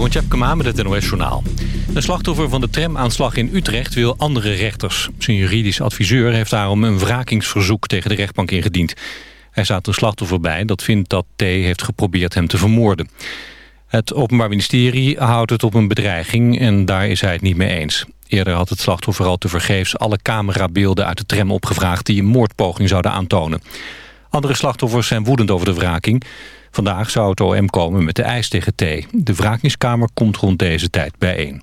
Jeroen Tjepkema met het NOS Journaal. De slachtoffer van de tramaanslag in Utrecht wil andere rechters. Zijn juridisch adviseur heeft daarom een wrakingsverzoek tegen de rechtbank ingediend. Hij staat een slachtoffer bij dat vindt dat T. heeft geprobeerd hem te vermoorden. Het Openbaar Ministerie houdt het op een bedreiging en daar is hij het niet mee eens. Eerder had het slachtoffer al tevergeefs alle camerabeelden uit de tram opgevraagd... die een moordpoging zouden aantonen. Andere slachtoffers zijn woedend over de wraking... Vandaag zou het OM komen met de eis tegen T. De wrakingskamer komt rond deze tijd bijeen.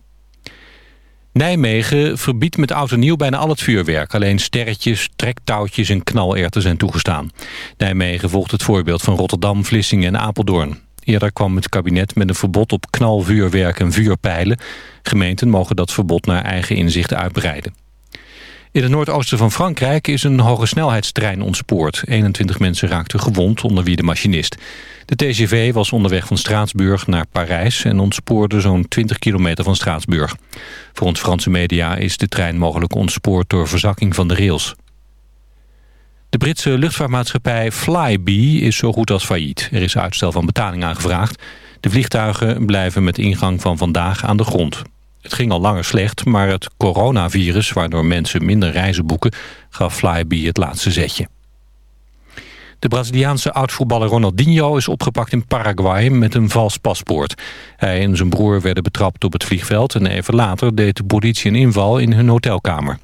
Nijmegen verbiedt met oud en nieuw bijna al het vuurwerk. Alleen sterretjes, trektouwtjes en knalerten zijn toegestaan. Nijmegen volgt het voorbeeld van Rotterdam, Vlissingen en Apeldoorn. Eerder kwam het kabinet met een verbod op knalvuurwerk en vuurpijlen. Gemeenten mogen dat verbod naar eigen inzicht uitbreiden. In het noordoosten van Frankrijk is een hoge snelheidstrein ontspoord. 21 mensen raakten gewond, onder wie de machinist. De TGV was onderweg van Straatsburg naar Parijs... en ontspoorde zo'n 20 kilometer van Straatsburg. Volgens Franse media is de trein mogelijk ontspoord... door verzakking van de rails. De Britse luchtvaartmaatschappij Flybe is zo goed als failliet. Er is uitstel van betaling aangevraagd. De vliegtuigen blijven met ingang van vandaag aan de grond. Het ging al langer slecht, maar het coronavirus... waardoor mensen minder reizen boeken... gaf Flybe het laatste zetje. De Braziliaanse oud-voetballer Ronaldinho is opgepakt in Paraguay met een vals paspoort. Hij en zijn broer werden betrapt op het vliegveld en even later deed de politie een inval in hun hotelkamer.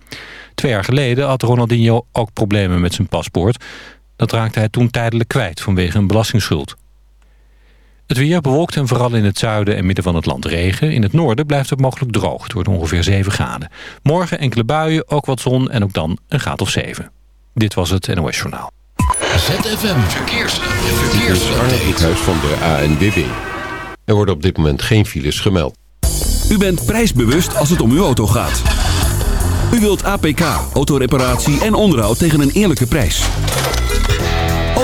Twee jaar geleden had Ronaldinho ook problemen met zijn paspoort. Dat raakte hij toen tijdelijk kwijt vanwege een belastingsschuld. Het weer bewolkt en vooral in het zuiden en midden van het land regen. In het noorden blijft het mogelijk droog. Het wordt ongeveer 7 graden. Morgen enkele buien, ook wat zon en ook dan een graad of 7. Dit was het NOS Journaal. ZFM Verkeers. Verkeers. Arne huis van de ANWB. Er worden op dit moment geen files gemeld. U bent prijsbewust als het om uw auto gaat. U wilt APK, autoreparatie en onderhoud tegen een eerlijke prijs.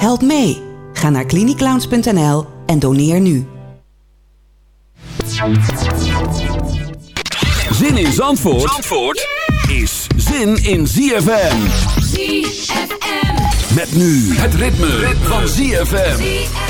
Help mee. Ga naar cliniclowns.nl en doneer nu. Zin in Zandvoort, Zandvoort is zin in ZFM. ZFM. Met nu het ritme, van ZFM.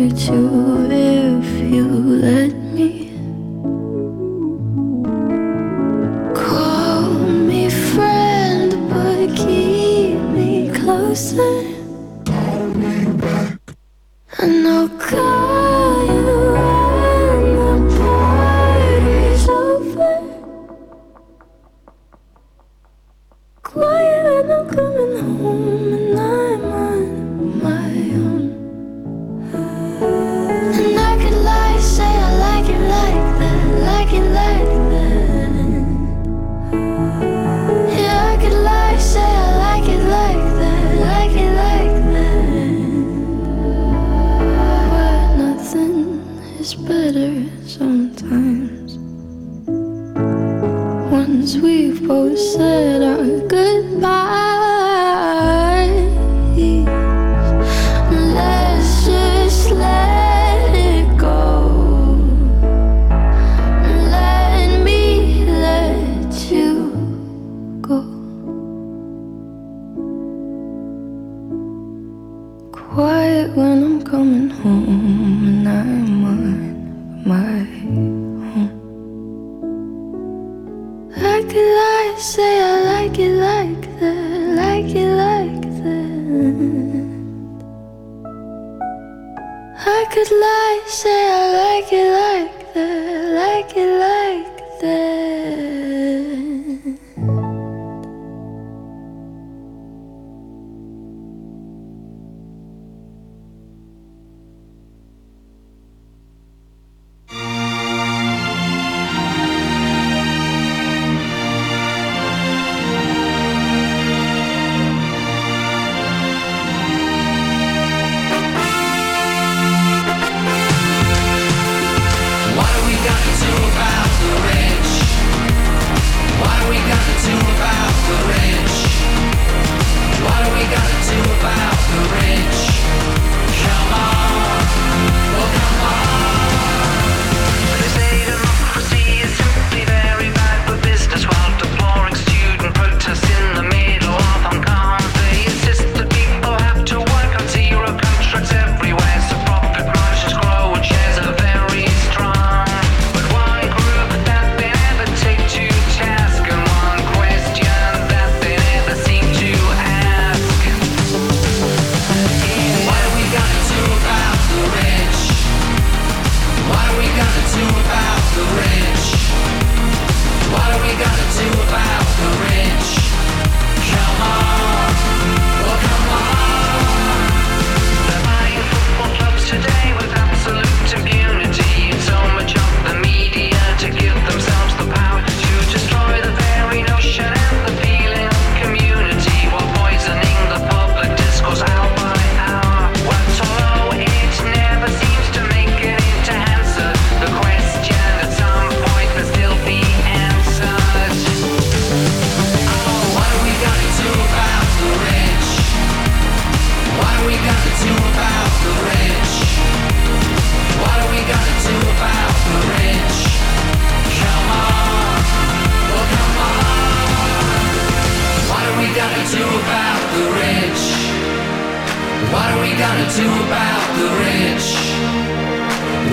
hurt you.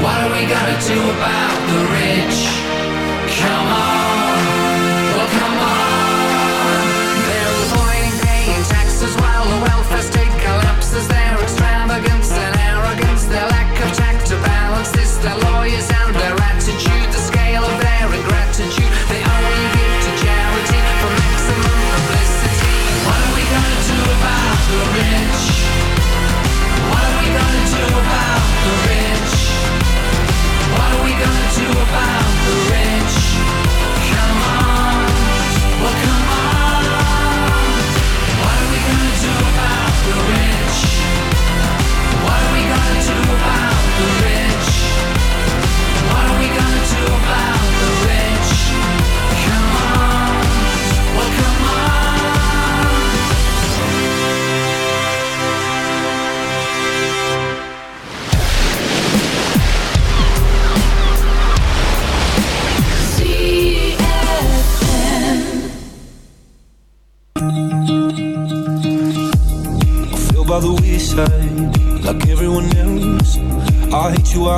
What are we gonna do about the rich? Come on, well come on. They're paying taxes while the welfare state collapses. Their extravagance and arrogance, their lack of tact to balance this, their lawyer.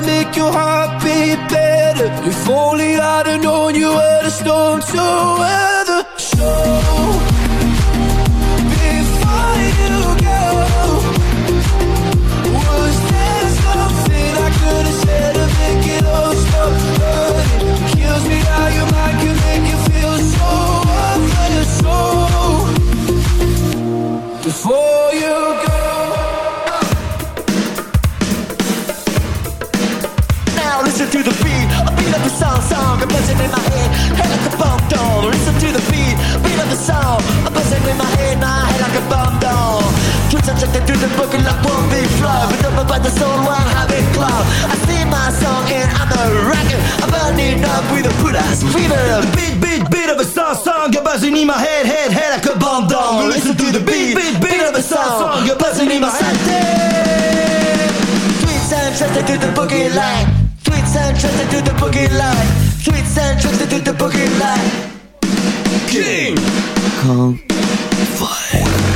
To make your heart beat better? If only I'd have known you were the storm to weather. Song, song, a buzzing in my head, head like a bomb doll. Listen to the beat, beat of the song, a buzzing in my head, my head like a bomb doll. Twitch subjected to the book like one big flow, but up by the soul, one habit club. I sing my song and I'm a rocker, I'm burning up with a put ass fever. Beat, beat, beat of a song, song, you're buzzing in my head, head, head like a bomb doll. Listen to the beat, beat, beat of a song, song, you're buzzing in my head. Sweet sound trusted to the boogie line. Sweet sound trusted to the boogie line. Sweet sound trusted to the boogie line. King Kong Fire.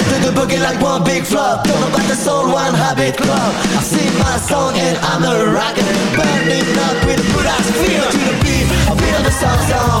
To the boogie like one big flop. Don't know about the soul, one habit club. I sing my song and I'm a rocker Burning up with a good ass feel To the beat, beat of the song song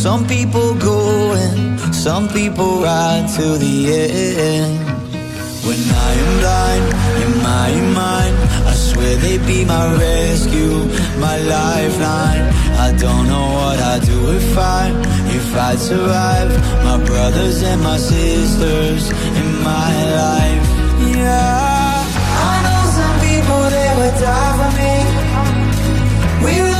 Some people go and some people ride till the end. When I am blind, in my mind, I swear they'd be my rescue, my lifeline. I don't know what I'd do if I, if I'd survive. My brothers and my sisters in my life, yeah. I know some people they would die for me. We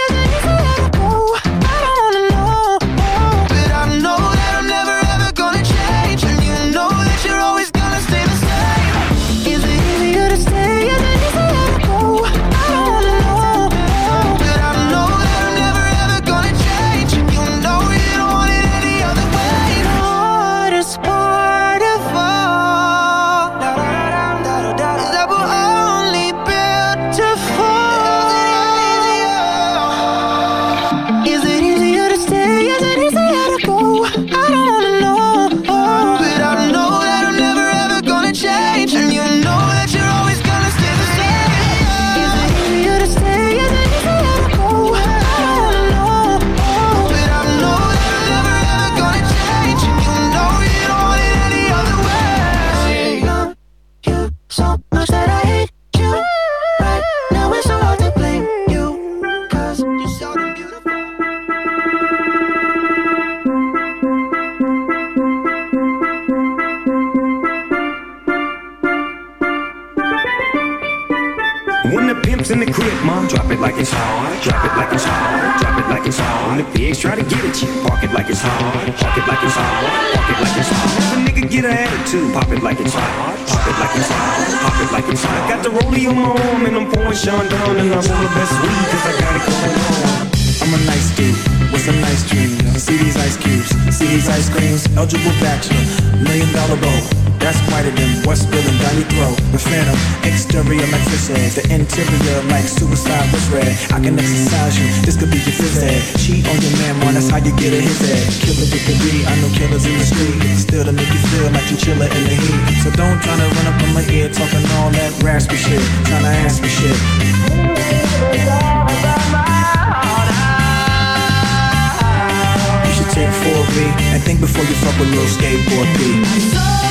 Chiller in the heat. So don't try to run up on my ear talking all that raspy shit. Trying to ask me shit. You should take 4B and think before you fuck with little skateboard P.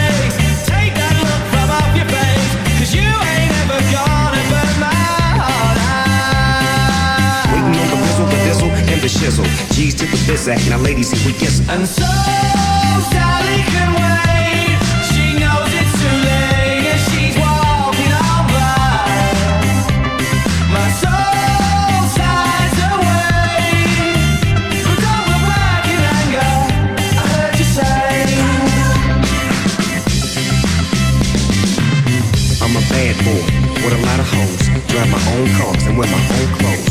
G's to the biz act. Now, ladies, here we kiss. And so Sally can wait. She knows it's too late and she's walking on by. My soul sighs away. But don't look back in anger. I heard you say. I'm a bad boy with a lot of hoes. Drive my own cars and wear my own clothes.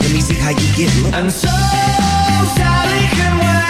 let me see how you get look. And so Sally can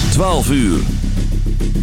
12 uur.